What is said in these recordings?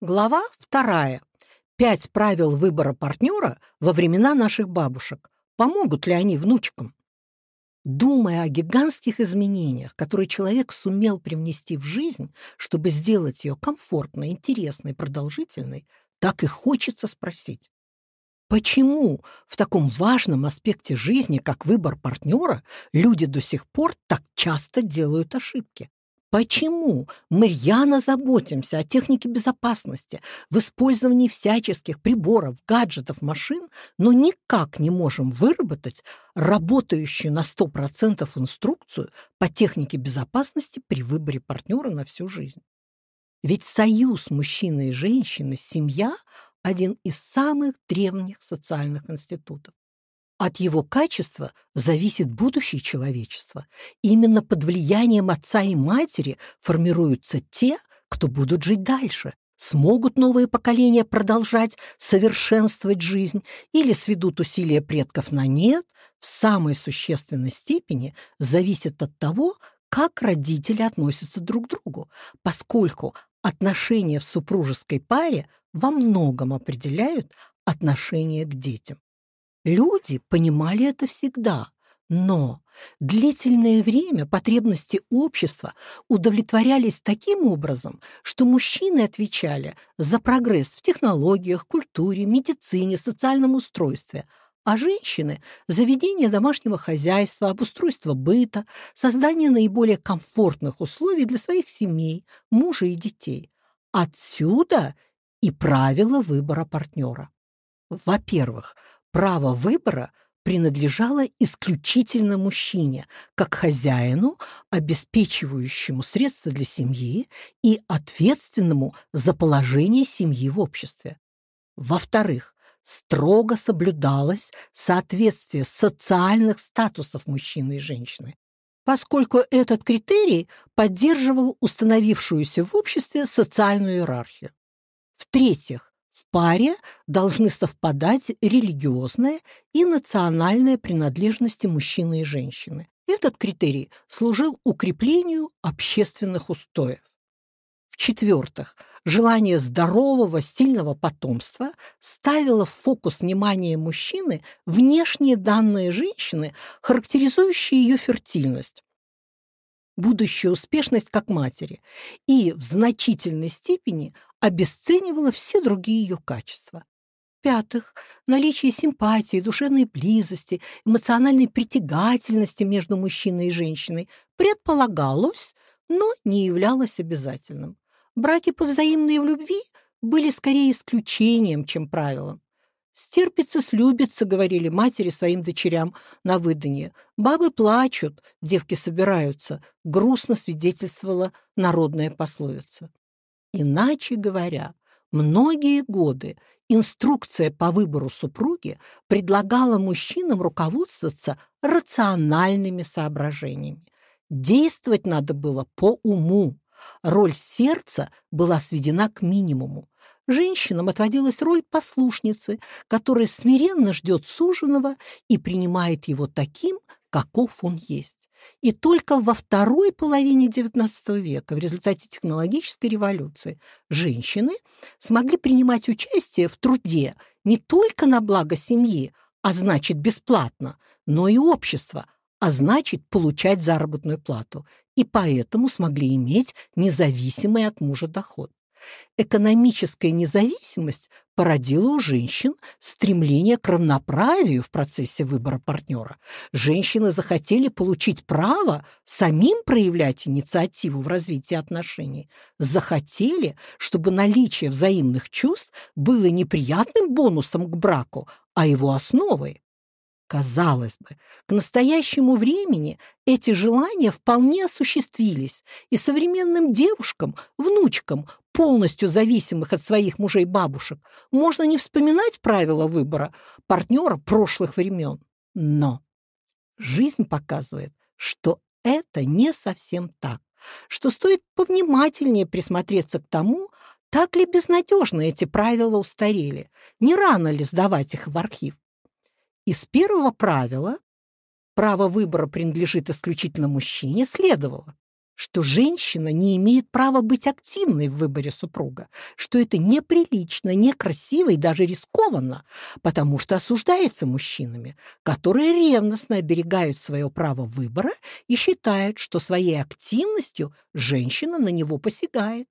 Глава вторая. Пять правил выбора партнера во времена наших бабушек. Помогут ли они внучкам? Думая о гигантских изменениях, которые человек сумел привнести в жизнь, чтобы сделать ее комфортной, интересной, продолжительной, так и хочется спросить. Почему в таком важном аспекте жизни, как выбор партнера, люди до сих пор так часто делают ошибки? Почему мы рьяно заботимся о технике безопасности в использовании всяческих приборов, гаджетов, машин, но никак не можем выработать работающую на 100% инструкцию по технике безопасности при выборе партнера на всю жизнь? Ведь союз мужчины и женщины, семья – один из самых древних социальных институтов. От его качества зависит будущее человечества. Именно под влиянием отца и матери формируются те, кто будут жить дальше. Смогут новые поколения продолжать совершенствовать жизнь или сведут усилия предков на нет, в самой существенной степени зависит от того, как родители относятся друг к другу, поскольку отношения в супружеской паре во многом определяют отношение к детям. Люди понимали это всегда, но длительное время потребности общества удовлетворялись таким образом, что мужчины отвечали за прогресс в технологиях, культуре, медицине, социальном устройстве, а женщины – за ведение домашнего хозяйства, обустройство быта, создание наиболее комфортных условий для своих семей, мужа и детей. Отсюда и правило выбора партнера. Во-первых, право выбора принадлежало исключительно мужчине, как хозяину, обеспечивающему средства для семьи и ответственному за положение семьи в обществе. Во-вторых, строго соблюдалось соответствие социальных статусов мужчины и женщины, поскольку этот критерий поддерживал установившуюся в обществе социальную иерархию. В-третьих, в паре должны совпадать религиозная и национальная принадлежности мужчины и женщины. Этот критерий служил укреплению общественных устоев. В-четвертых, желание здорового, сильного потомства ставило в фокус внимания мужчины внешние данные женщины, характеризующие ее фертильность, будущую успешность как матери и в значительной степени обесценивала все другие ее качества. В-пятых, наличие симпатии, душевной близости, эмоциональной притягательности между мужчиной и женщиной предполагалось, но не являлось обязательным. Браки по взаимной любви были скорее исключением, чем правилом. «Стерпится, слюбится», — говорили матери своим дочерям на выданье. «Бабы плачут, девки собираются», — грустно свидетельствовала народная пословица. Иначе говоря, многие годы инструкция по выбору супруги предлагала мужчинам руководствоваться рациональными соображениями. Действовать надо было по уму. Роль сердца была сведена к минимуму. Женщинам отводилась роль послушницы, которая смиренно ждет суженого и принимает его таким, каков он есть. И только во второй половине XIX века, в результате технологической революции, женщины смогли принимать участие в труде не только на благо семьи, а значит бесплатно, но и общества, а значит получать заработную плату, и поэтому смогли иметь независимый от мужа доход. Экономическая независимость породила у женщин стремление к равноправию в процессе выбора партнера. Женщины захотели получить право самим проявлять инициативу в развитии отношений. Захотели, чтобы наличие взаимных чувств было неприятным бонусом к браку, а его основой. Казалось бы, к настоящему времени эти желания вполне осуществились, и современным девушкам, внучкам, полностью зависимых от своих мужей-бабушек, можно не вспоминать правила выбора партнера прошлых времен. Но жизнь показывает, что это не совсем так, что стоит повнимательнее присмотреться к тому, так ли безнадежно эти правила устарели, не рано ли сдавать их в архив. Из первого правила право выбора принадлежит исключительно мужчине, следовало, что женщина не имеет права быть активной в выборе супруга, что это неприлично, некрасиво и даже рискованно, потому что осуждается мужчинами, которые ревностно оберегают свое право выбора и считают, что своей активностью женщина на него посягает.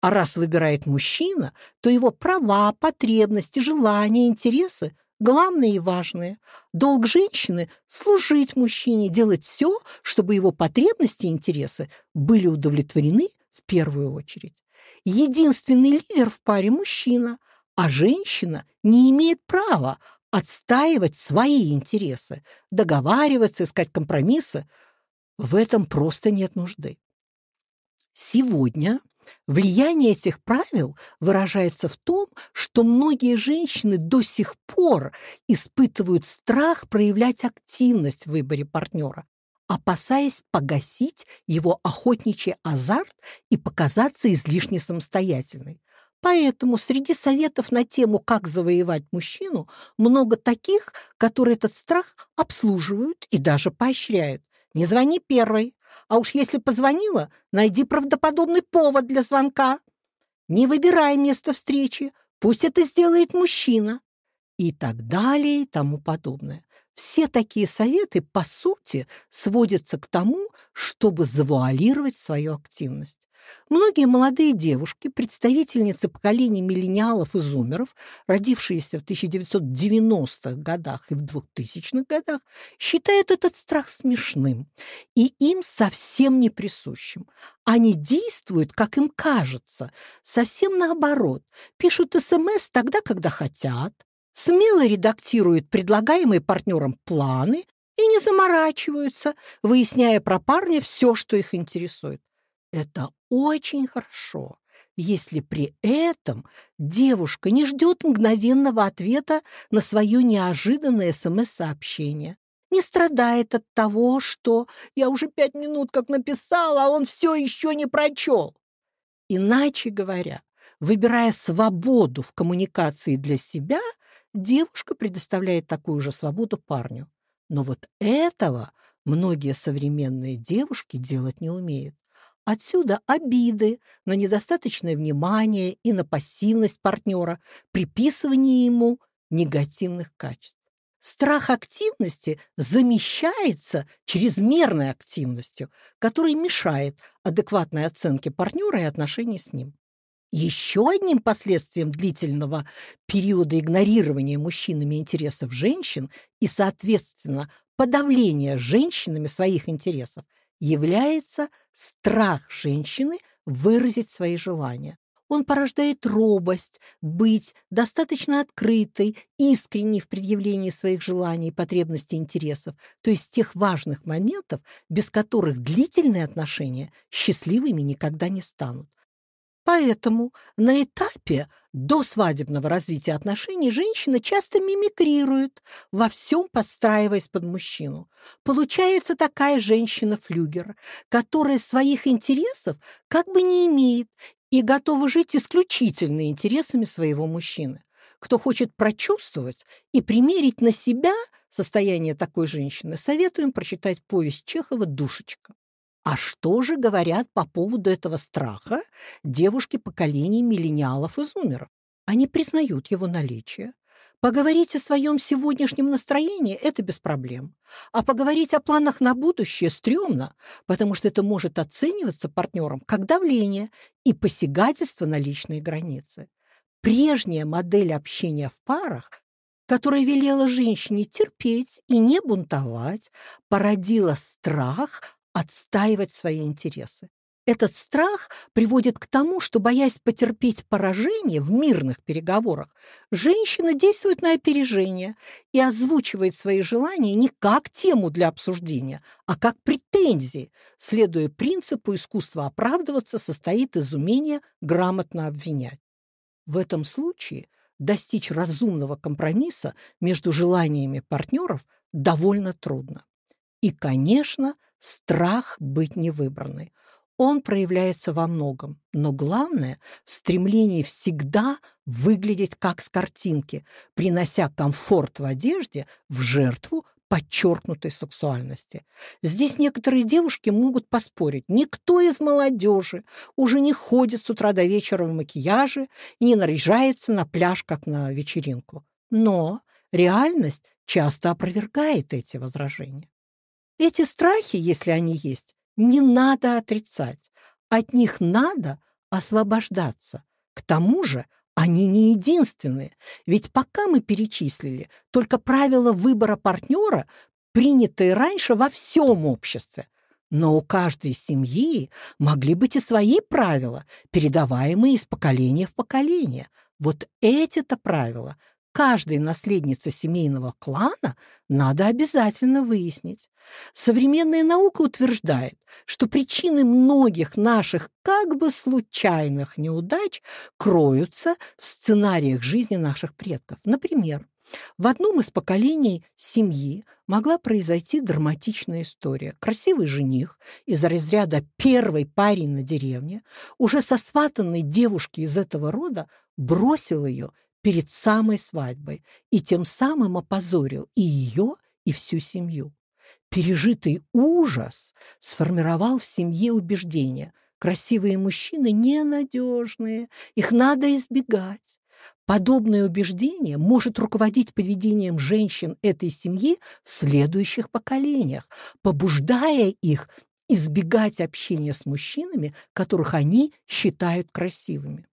А раз выбирает мужчина, то его права, потребности, желания, интересы главное и важное. Долг женщины – служить мужчине, делать все, чтобы его потребности и интересы были удовлетворены в первую очередь. Единственный лидер в паре – мужчина, а женщина не имеет права отстаивать свои интересы, договариваться, искать компромиссы. В этом просто нет нужды. Сегодня Влияние этих правил выражается в том, что многие женщины до сих пор испытывают страх проявлять активность в выборе партнера, опасаясь погасить его охотничий азарт и показаться излишне самостоятельной. Поэтому среди советов на тему «Как завоевать мужчину» много таких, которые этот страх обслуживают и даже поощряют. Не звони первой, а уж если позвонила, найди правдоподобный повод для звонка. Не выбирай место встречи, пусть это сделает мужчина. И так далее и тому подобное. Все такие советы, по сути, сводятся к тому, чтобы завуалировать свою активность. Многие молодые девушки, представительницы поколения миллениалов и зумеров, родившиеся в 1990-х годах и в 2000-х годах, считают этот страх смешным и им совсем не присущим. Они действуют, как им кажется, совсем наоборот, пишут СМС тогда, когда хотят, смело редактируют предлагаемые партнерам планы и не заморачиваются, выясняя про парня все, что их интересует. Это очень хорошо, если при этом девушка не ждет мгновенного ответа на свое неожиданное СМС-сообщение, не страдает от того, что я уже пять минут как написала, а он все еще не прочел. Иначе говоря, выбирая свободу в коммуникации для себя, девушка предоставляет такую же свободу парню. Но вот этого многие современные девушки делать не умеют. Отсюда обиды на недостаточное внимание и на пассивность партнера, приписывание ему негативных качеств. Страх активности замещается чрезмерной активностью, которая мешает адекватной оценке партнера и отношений с ним. Еще одним последствием длительного периода игнорирования мужчинами интересов женщин и, соответственно, подавления женщинами своих интересов является страх женщины выразить свои желания. Он порождает робость, быть достаточно открытой, искренней в предъявлении своих желаний, потребностей, интересов, то есть тех важных моментов, без которых длительные отношения счастливыми никогда не станут. Поэтому на этапе до свадебного развития отношений женщина часто мимикрирует, во всем подстраиваясь под мужчину. Получается такая женщина-флюгер, которая своих интересов как бы не имеет и готова жить исключительно интересами своего мужчины. Кто хочет прочувствовать и примерить на себя состояние такой женщины, советуем прочитать повесть Чехова «Душечка». А что же говорят по поводу этого страха девушки поколений миллениалов и зумеров? Они признают его наличие. Поговорить о своем сегодняшнем настроении – это без проблем. А поговорить о планах на будущее стрёмно, потому что это может оцениваться партнером как давление и посягательство на личные границы. Прежняя модель общения в парах которая велела женщине терпеть и не бунтовать, породила страх отстаивать свои интересы. Этот страх приводит к тому, что, боясь потерпеть поражение в мирных переговорах, женщина действует на опережение и озвучивает свои желания не как тему для обсуждения, а как претензии, следуя принципу искусства оправдываться состоит из умения грамотно обвинять. В этом случае достичь разумного компромисса между желаниями партнеров довольно трудно. И, конечно, страх быть невыбранной. Он проявляется во многом, но главное – в стремлении всегда выглядеть как с картинки, принося комфорт в одежде в жертву подчеркнутой сексуальности. Здесь некоторые девушки могут поспорить. Никто из молодежи уже не ходит с утра до вечера в макияже и не наряжается на пляж, как на вечеринку. Но реальность часто опровергает эти возражения. Эти страхи, если они есть, не надо отрицать. От них надо освобождаться. К тому же они не единственные, ведь пока мы перечислили только правила выбора партнера, принятые раньше во всем обществе. Но у каждой семьи могли быть и свои правила, передаваемые из поколения в поколение. Вот эти-то правила каждой наследнице семейного клана надо обязательно выяснить. Современная наука утверждает, что причины многих наших как бы случайных неудач кроются в сценариях жизни наших предков. Например, в одном из поколений семьи могла произойти драматичная история. Красивый жених из разряда «первый парень на деревне» уже сосватанной девушки из этого рода бросил ее перед самой свадьбой и тем самым опозорил и ее, и всю семью. Пережитый ужас сформировал в семье убеждение. Красивые мужчины ненадежные, их надо избегать. Подобное убеждение может руководить поведением женщин этой семьи в следующих поколениях, побуждая их избегать общения с мужчинами, которых они считают красивыми.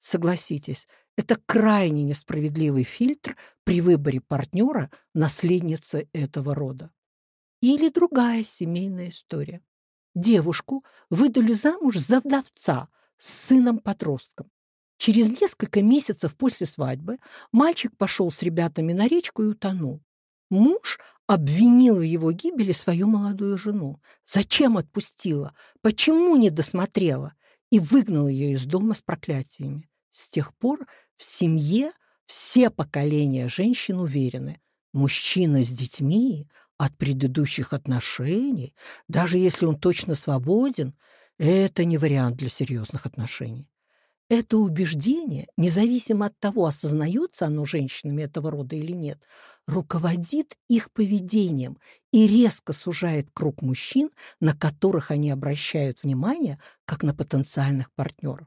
Согласитесь, это крайне несправедливый фильтр при выборе партнера наследницы этого рода. Или другая семейная история. Девушку выдали замуж за вдовца с сыном-подростком. Через несколько месяцев после свадьбы мальчик пошел с ребятами на речку и утонул. Муж обвинил в его гибели свою молодую жену. Зачем отпустила? Почему не досмотрела? И выгнал ее из дома с проклятиями. С тех пор в семье все поколения женщин уверены, мужчина с детьми от предыдущих отношений, даже если он точно свободен, это не вариант для серьезных отношений. Это убеждение, независимо от того, осознается оно женщинами этого рода или нет, руководит их поведением и резко сужает круг мужчин, на которых они обращают внимание, как на потенциальных партнеров.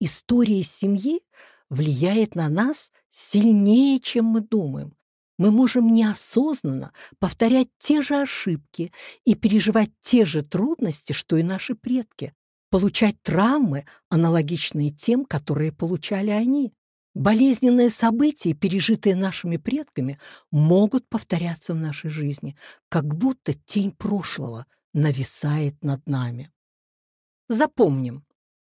История семьи влияет на нас сильнее, чем мы думаем. Мы можем неосознанно повторять те же ошибки и переживать те же трудности, что и наши предки, получать травмы, аналогичные тем, которые получали они. Болезненные события, пережитые нашими предками, могут повторяться в нашей жизни, как будто тень прошлого нависает над нами. Запомним.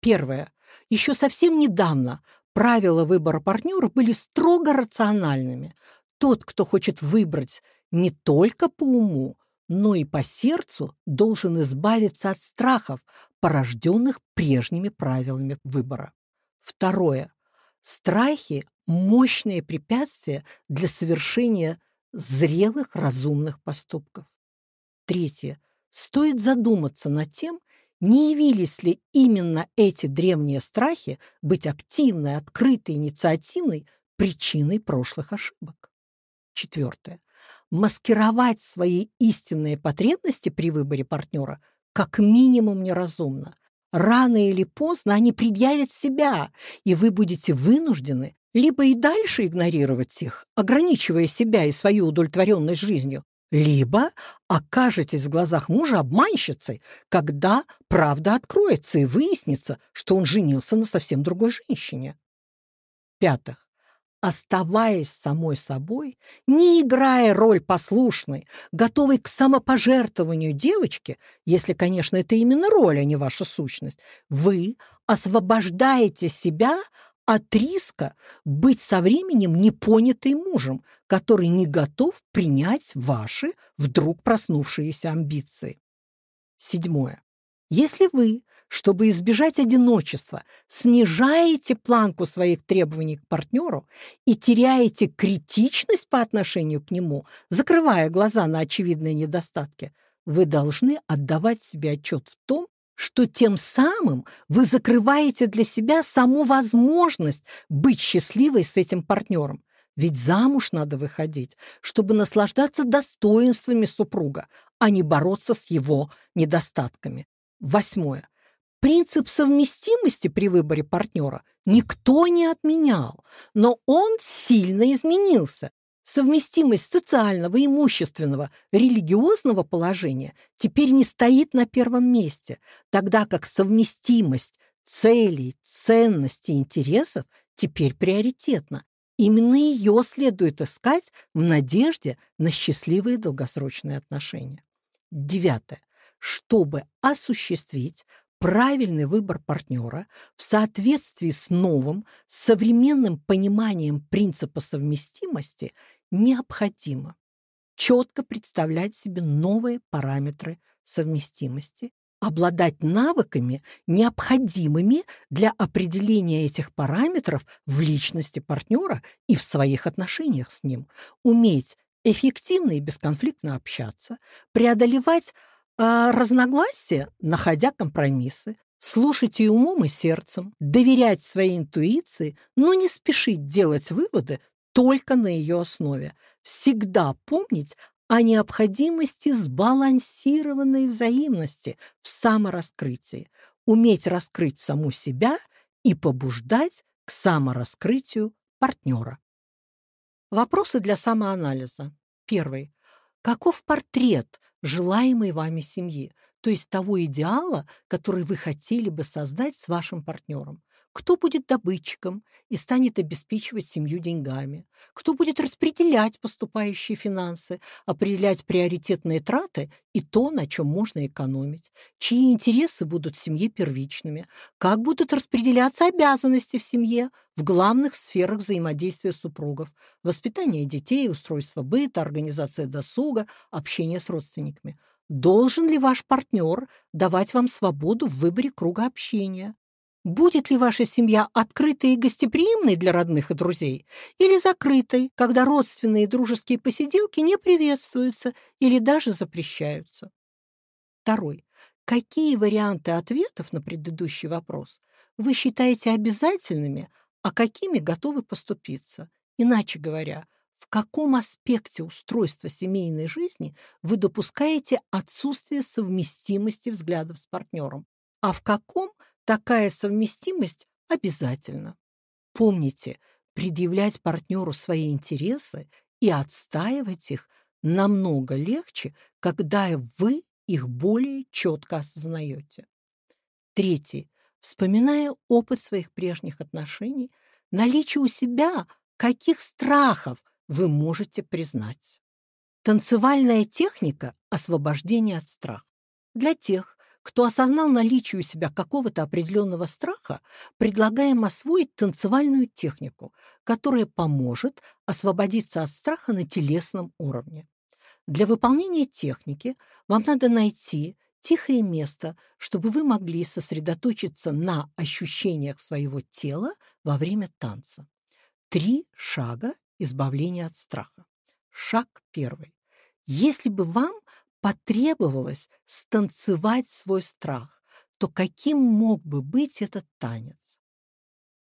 Первое. Еще совсем недавно правила выбора партнера были строго рациональными. Тот, кто хочет выбрать не только по уму, но и по сердцу, должен избавиться от страхов, порожденных прежними правилами выбора. Второе. Страхи – мощные препятствия для совершения зрелых разумных поступков. Третье. Стоит задуматься над тем, не явились ли именно эти древние страхи быть активной, открытой, инициативной причиной прошлых ошибок? Четвертое. Маскировать свои истинные потребности при выборе партнера как минимум неразумно. Рано или поздно они предъявят себя, и вы будете вынуждены либо и дальше игнорировать их, ограничивая себя и свою удовлетворенность жизнью, либо окажетесь в глазах мужа обманщицей, когда правда откроется и выяснится, что он женился на совсем другой женщине. Пятых. Оставаясь самой собой, не играя роль послушной, готовой к самопожертвованию девочки, если, конечно, это именно роль, а не ваша сущность, вы освобождаете себя от риска быть со временем непонятой мужем, который не готов принять ваши вдруг проснувшиеся амбиции. Седьмое. Если вы, чтобы избежать одиночества, снижаете планку своих требований к партнеру и теряете критичность по отношению к нему, закрывая глаза на очевидные недостатки, вы должны отдавать себе отчет в том, что тем самым вы закрываете для себя саму возможность быть счастливой с этим партнером. Ведь замуж надо выходить, чтобы наслаждаться достоинствами супруга, а не бороться с его недостатками. Восьмое. Принцип совместимости при выборе партнера никто не отменял, но он сильно изменился. Совместимость социального, имущественного, религиозного положения теперь не стоит на первом месте, тогда как совместимость целей, ценностей, интересов теперь приоритетна. Именно ее следует искать в надежде на счастливые долгосрочные отношения. Девятое. Чтобы осуществить правильный выбор партнера в соответствии с новым, современным пониманием принципа совместимости необходимо четко представлять себе новые параметры совместимости, обладать навыками, необходимыми для определения этих параметров в личности партнера и в своих отношениях с ним, уметь эффективно и бесконфликтно общаться, преодолевать э, разногласия, находя компромиссы, слушать и умом, и сердцем, доверять своей интуиции, но не спешить делать выводы только на ее основе, всегда помнить о необходимости сбалансированной взаимности в самораскрытии, уметь раскрыть саму себя и побуждать к самораскрытию партнера. Вопросы для самоанализа. Первый. Каков портрет желаемой вами семьи, то есть того идеала, который вы хотели бы создать с вашим партнером? Кто будет добытчиком и станет обеспечивать семью деньгами? Кто будет распределять поступающие финансы, определять приоритетные траты и то, на чем можно экономить? Чьи интересы будут в семье первичными? Как будут распределяться обязанности в семье в главных сферах взаимодействия супругов? Воспитание детей, устройство быта, организация досуга, общение с родственниками. Должен ли ваш партнер давать вам свободу в выборе круга общения? Будет ли ваша семья открытой и гостеприимной для родных и друзей, или закрытой, когда родственные и дружеские посиделки не приветствуются или даже запрещаются? Второй. Какие варианты ответов на предыдущий вопрос вы считаете обязательными, а какими готовы поступиться? Иначе говоря, в каком аспекте устройства семейной жизни вы допускаете отсутствие совместимости взглядов с партнером, а в каком Такая совместимость обязательна. Помните, предъявлять партнеру свои интересы и отстаивать их намного легче, когда вы их более четко осознаете. Третий. Вспоминая опыт своих прежних отношений, наличие у себя каких страхов вы можете признать. Танцевальная техника освобождения от страха. Для тех, кто осознал наличие у себя какого-то определенного страха, предлагаем освоить танцевальную технику, которая поможет освободиться от страха на телесном уровне. Для выполнения техники вам надо найти тихое место, чтобы вы могли сосредоточиться на ощущениях своего тела во время танца. Три шага избавления от страха. Шаг первый. Если бы вам потребовалось станцевать свой страх, то каким мог бы быть этот танец?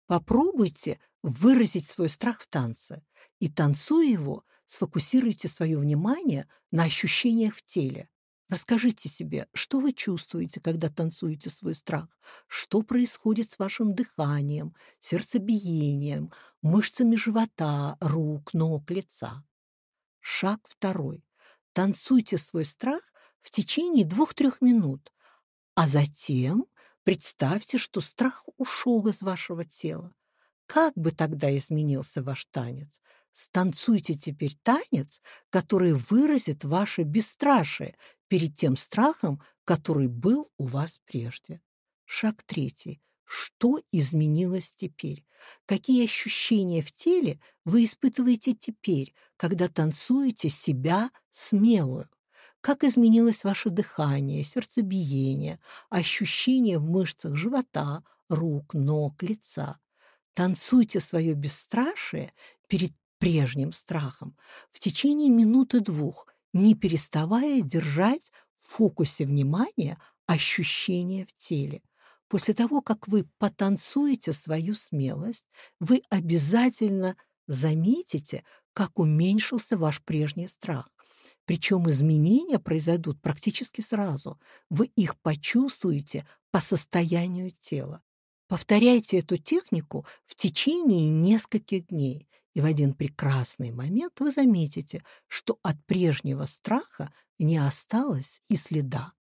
Попробуйте выразить свой страх в танце и, танцуя его, сфокусируйте свое внимание на ощущениях в теле. Расскажите себе, что вы чувствуете, когда танцуете свой страх, что происходит с вашим дыханием, сердцебиением, мышцами живота, рук, ног, лица. Шаг второй. Танцуйте свой страх в течение двух-трех минут, а затем представьте, что страх ушел из вашего тела. Как бы тогда изменился ваш танец? Станцуйте теперь танец, который выразит ваше бесстрашие перед тем страхом, который был у вас прежде. Шаг третий. Что изменилось теперь? Какие ощущения в теле вы испытываете теперь, когда танцуете себя смелую? Как изменилось ваше дыхание, сердцебиение, ощущения в мышцах живота, рук, ног, лица? Танцуйте свое бесстрашие перед прежним страхом в течение минуты-двух, не переставая держать в фокусе внимания ощущения в теле. После того, как вы потанцуете свою смелость, вы обязательно заметите, как уменьшился ваш прежний страх. Причем изменения произойдут практически сразу. Вы их почувствуете по состоянию тела. Повторяйте эту технику в течение нескольких дней, и в один прекрасный момент вы заметите, что от прежнего страха не осталось и следа.